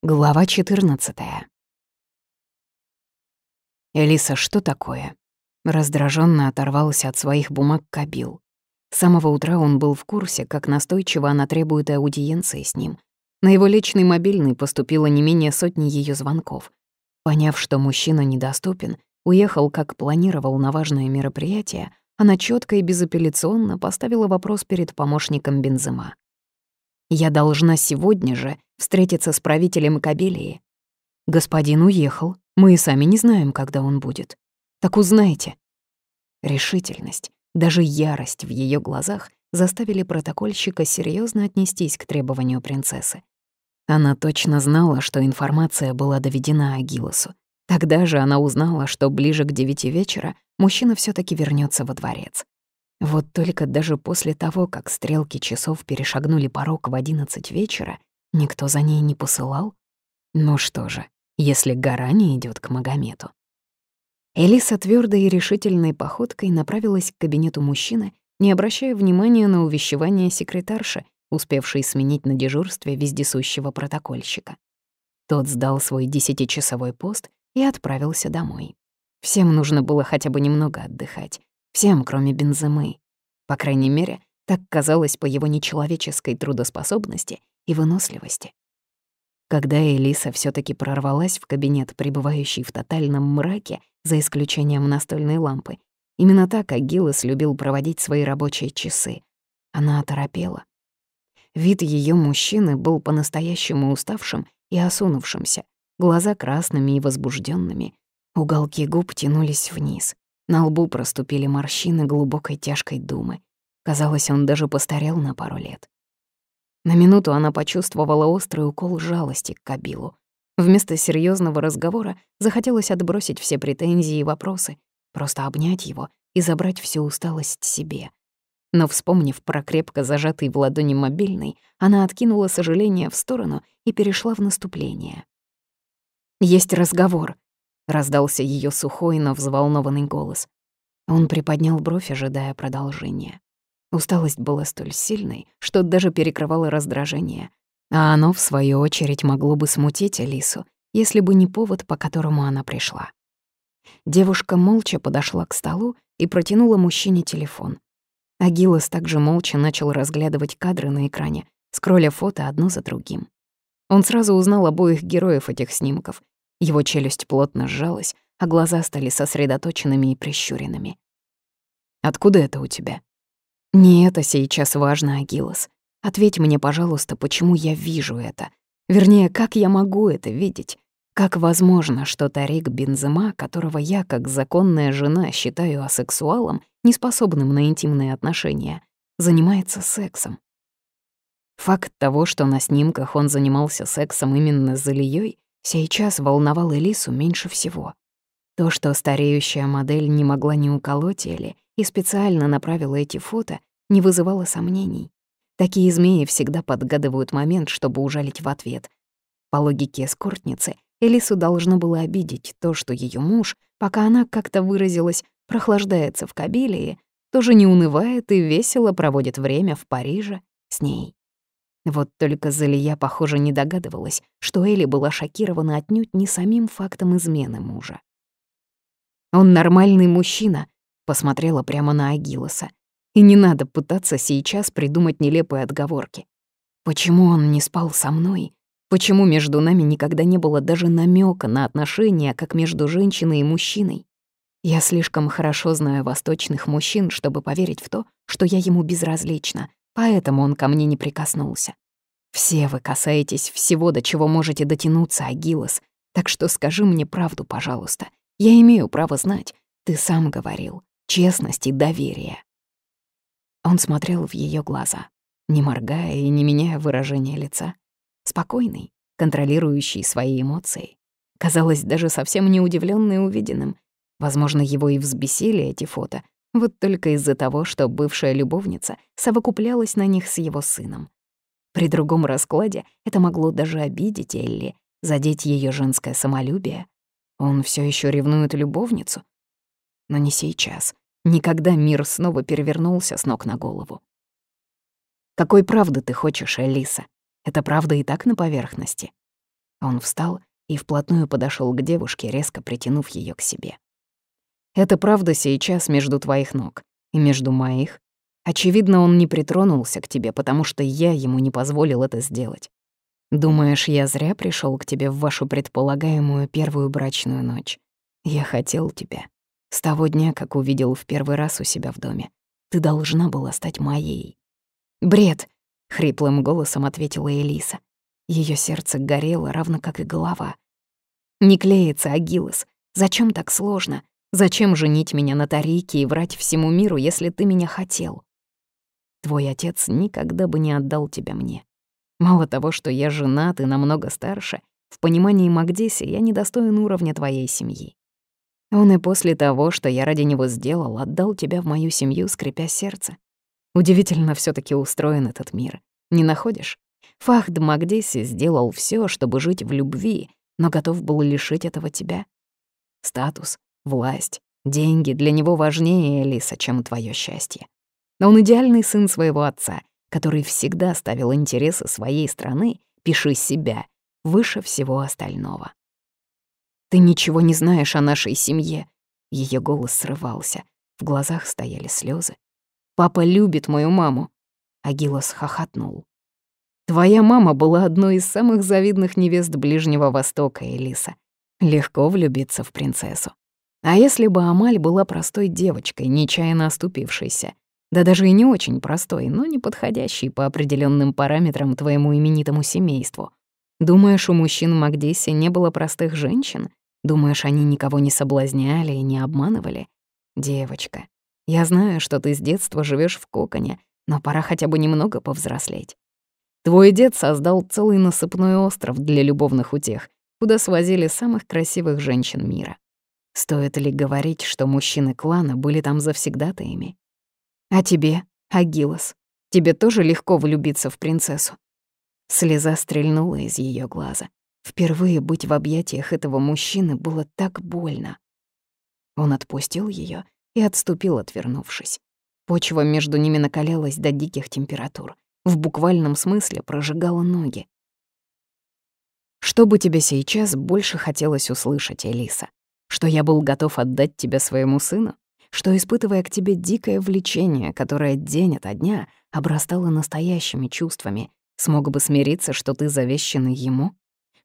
Глава 14 «Элиса, что такое?» Раздраженно оторвался от своих бумаг Кабил. С самого утра он был в курсе, как настойчиво она требует аудиенции с ним. На его личный мобильный поступило не менее сотни ее звонков. Поняв, что мужчина недоступен, уехал, как планировал, на важное мероприятие, она четко и безапелляционно поставила вопрос перед помощником Бензема. «Я должна сегодня же встретиться с правителем Кабелии. Господин уехал, мы и сами не знаем, когда он будет. Так узнайте. Решительность, даже ярость в ее глазах заставили протокольщика серьезно отнестись к требованию принцессы. Она точно знала, что информация была доведена Агилосу. Тогда же она узнала, что ближе к девяти вечера мужчина все таки вернется во дворец. Вот только даже после того, как стрелки часов перешагнули порог в одиннадцать вечера, Никто за ней не посылал? Ну что же, если гора не идёт к Магомету? Элиса твёрдой и решительной походкой направилась к кабинету мужчины, не обращая внимания на увещевание секретарши, успевшей сменить на дежурстве вездесущего протокольщика. Тот сдал свой десятичасовой пост и отправился домой. Всем нужно было хотя бы немного отдыхать. Всем, кроме Бенземы. По крайней мере, так казалось по его нечеловеческой трудоспособности и выносливости. Когда Элиса все таки прорвалась в кабинет, пребывающий в тотальном мраке, за исключением настольной лампы, именно так Агилос любил проводить свои рабочие часы. Она оторопела. Вид ее мужчины был по-настоящему уставшим и осунувшимся, глаза красными и возбужденными, уголки губ тянулись вниз, на лбу проступили морщины глубокой тяжкой думы. Казалось, он даже постарел на пару лет. На минуту она почувствовала острый укол жалости к Кабилу. Вместо серьезного разговора захотелось отбросить все претензии и вопросы, просто обнять его и забрать всю усталость себе. Но, вспомнив про крепко зажатый в ладони мобильный, она откинула сожаление в сторону и перешла в наступление. «Есть разговор», — раздался ее сухой, но взволнованный голос. Он приподнял бровь, ожидая продолжения. Усталость была столь сильной, что даже перекрывала раздражение. А оно, в свою очередь, могло бы смутить Алису, если бы не повод, по которому она пришла. Девушка молча подошла к столу и протянула мужчине телефон. Агилос также молча начал разглядывать кадры на экране, скролля фото одно за другим. Он сразу узнал обоих героев этих снимков. Его челюсть плотно сжалась, а глаза стали сосредоточенными и прищуренными. «Откуда это у тебя?» «Не это сейчас важно, Агилос. Ответь мне, пожалуйста, почему я вижу это. Вернее, как я могу это видеть? Как возможно, что Тарик Бензема, которого я, как законная жена, считаю асексуалом, неспособным на интимные отношения, занимается сексом? Факт того, что на снимках он занимался сексом именно с Залией, сейчас волновал Элису меньше всего. То, что стареющая модель не могла не уколоть или и специально направила эти фото, не вызывало сомнений. Такие змеи всегда подгадывают момент, чтобы ужалить в ответ. По логике эскортницы, Элису должно было обидеть то, что ее муж, пока она как-то выразилась, прохлаждается в Кабилии, тоже не унывает и весело проводит время в Париже с ней. Вот только Залия, похоже, не догадывалась, что Элли была шокирована отнюдь не самим фактом измены мужа. «Он нормальный мужчина», посмотрела прямо на Агилоса. И не надо пытаться сейчас придумать нелепые отговорки. Почему он не спал со мной? Почему между нами никогда не было даже намека на отношения, как между женщиной и мужчиной? Я слишком хорошо знаю восточных мужчин, чтобы поверить в то, что я ему безразлична, поэтому он ко мне не прикоснулся. Все вы касаетесь всего, до чего можете дотянуться, Агилос, так что скажи мне правду, пожалуйста. Я имею право знать. Ты сам говорил честность и доверие. Он смотрел в ее глаза, не моргая и не меняя выражения лица. Спокойный, контролирующий свои эмоции. Казалось, даже совсем не удивленный увиденным. Возможно, его и взбесили эти фото, вот только из-за того, что бывшая любовница совокуплялась на них с его сыном. При другом раскладе это могло даже обидеть Элли, задеть ее женское самолюбие. Он все еще ревнует любовницу, но не сейчас. Никогда мир снова перевернулся с ног на голову. Какой правды ты хочешь, Элиса? Эта правда и так на поверхности. Он встал и вплотную подошел к девушке, резко притянув ее к себе. «Это правда сейчас между твоих ног и между моих. Очевидно, он не притронулся к тебе, потому что я ему не позволил это сделать. Думаешь, я зря пришел к тебе в вашу предполагаемую первую брачную ночь? Я хотел тебя. С того дня, как увидел в первый раз у себя в доме. Ты должна была стать моей. «Бред!» — хриплым голосом ответила Элиса. Ее сердце горело, равно как и голова. «Не клеится, Агилос. Зачем так сложно? Зачем женить меня на Тарике и врать всему миру, если ты меня хотел? Твой отец никогда бы не отдал тебя мне. Мало того, что я женат и намного старше, в понимании Магдиси я недостоин уровня твоей семьи. Он и после того, что я ради него сделал, отдал тебя в мою семью, скрипя сердце. Удивительно все таки устроен этот мир. Не находишь? Фахд Магдиси сделал все, чтобы жить в любви, но готов был лишить этого тебя. Статус, власть, деньги для него важнее, Элиса, чем твое счастье. Но он идеальный сын своего отца, который всегда ставил интересы своей страны, пиши себя, выше всего остального. «Ты ничего не знаешь о нашей семье», — ее голос срывался, в глазах стояли слезы. «Папа любит мою маму», — Агилос хохотнул. «Твоя мама была одной из самых завидных невест Ближнего Востока, Элиса. Легко влюбиться в принцессу. А если бы Амаль была простой девочкой, нечаянно оступившейся, да даже и не очень простой, но не подходящий по определенным параметрам твоему именитому семейству. Думаешь, у мужчин в Магдисе не было простых женщин? Думаешь, они никого не соблазняли и не обманывали? Девочка, я знаю, что ты с детства живешь в коконе, но пора хотя бы немного повзрослеть. Твой дед создал целый насыпной остров для любовных утех, куда свозили самых красивых женщин мира. Стоит ли говорить, что мужчины клана были там завсегдатаями? А тебе, Агилос, тебе тоже легко влюбиться в принцессу?» Слеза стрельнула из ее глаза. Впервые быть в объятиях этого мужчины было так больно. Он отпустил ее и отступил, отвернувшись. Почва между ними накалялась до диких температур. В буквальном смысле прожигала ноги. Что бы тебе сейчас больше хотелось услышать, Элиса? Что я был готов отдать тебя своему сыну? что, испытывая к тебе дикое влечение, которое день ото дня обрастало настоящими чувствами, смог бы смириться, что ты завещанный ему?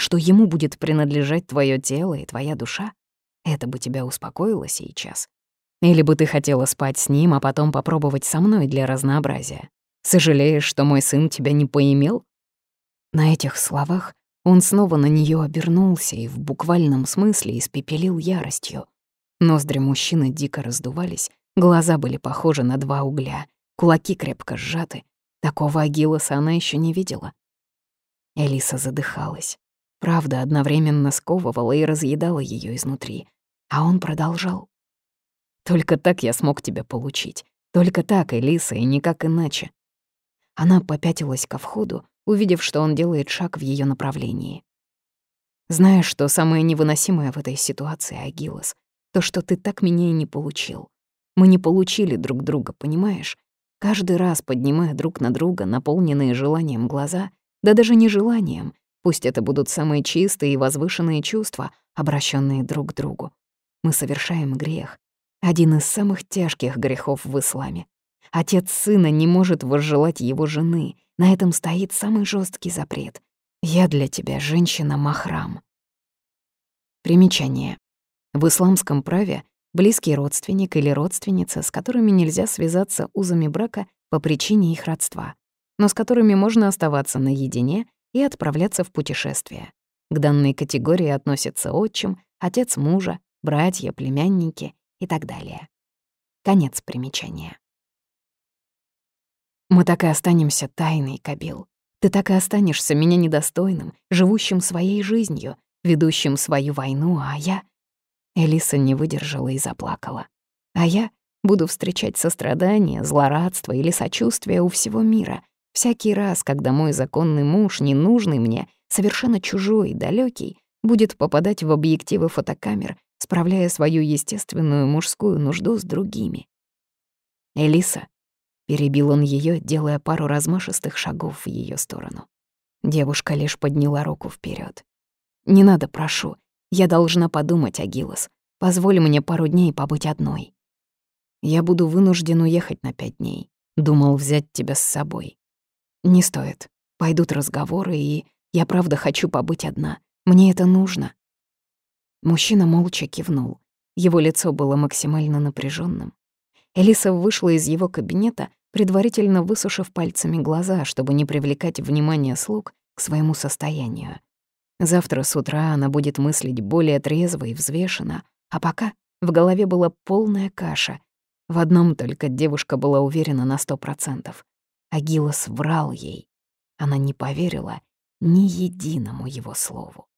Что ему будет принадлежать твое тело и твоя душа? Это бы тебя успокоило сейчас. Или бы ты хотела спать с ним, а потом попробовать со мной для разнообразия? Сожалеешь, что мой сын тебя не поимел?» На этих словах он снова на нее обернулся и в буквальном смысле испепелил яростью. Ноздри мужчины дико раздувались, глаза были похожи на два угля, кулаки крепко сжаты. Такого Агилоса она еще не видела. Элиса задыхалась. Правда одновременно сковывала и разъедала ее изнутри. А он продолжал. «Только так я смог тебя получить. Только так, Элиса, и никак иначе». Она попятилась ко входу, увидев, что он делает шаг в ее направлении. «Знаешь, что самое невыносимое в этой ситуации, Агилос? То, что ты так меня и не получил. Мы не получили друг друга, понимаешь? Каждый раз поднимая друг на друга наполненные желанием глаза, да даже не желанием, пусть это будут самые чистые и возвышенные чувства, обращенные друг к другу. Мы совершаем грех. Один из самых тяжких грехов в исламе. Отец сына не может возжелать его жены. На этом стоит самый жесткий запрет. Я для тебя женщина-махрам. Примечание. В исламском праве близкий родственник или родственница, с которыми нельзя связаться узами брака по причине их родства, но с которыми можно оставаться наедине и отправляться в путешествие. К данной категории относятся отчим, отец мужа, братья, племянники и так далее. Конец примечания. Мы так и останемся тайной, Кабил. Ты так и останешься меня недостойным, живущим своей жизнью, ведущим свою войну, а я Элиса не выдержала и заплакала. А я буду встречать сострадание, злорадство или сочувствие у всего мира, всякий раз, когда мой законный муж, ненужный мне, совершенно чужой и далекий, будет попадать в объективы фотокамер, справляя свою естественную мужскую нужду с другими. «Элиса», — перебил он ее, делая пару размашистых шагов в ее сторону. Девушка лишь подняла руку вперед. Не надо, прошу. Я должна подумать, Агилос. Позволь мне пару дней побыть одной. Я буду вынужден уехать на пять дней. Думал взять тебя с собой. Не стоит. Пойдут разговоры, и я правда хочу побыть одна. Мне это нужно. Мужчина молча кивнул. Его лицо было максимально напряженным. Элиса вышла из его кабинета, предварительно высушив пальцами глаза, чтобы не привлекать внимание слуг к своему состоянию. Завтра с утра она будет мыслить более трезво и взвешенно, а пока в голове была полная каша. В одном только девушка была уверена на сто процентов. Агилос врал ей. Она не поверила ни единому его слову.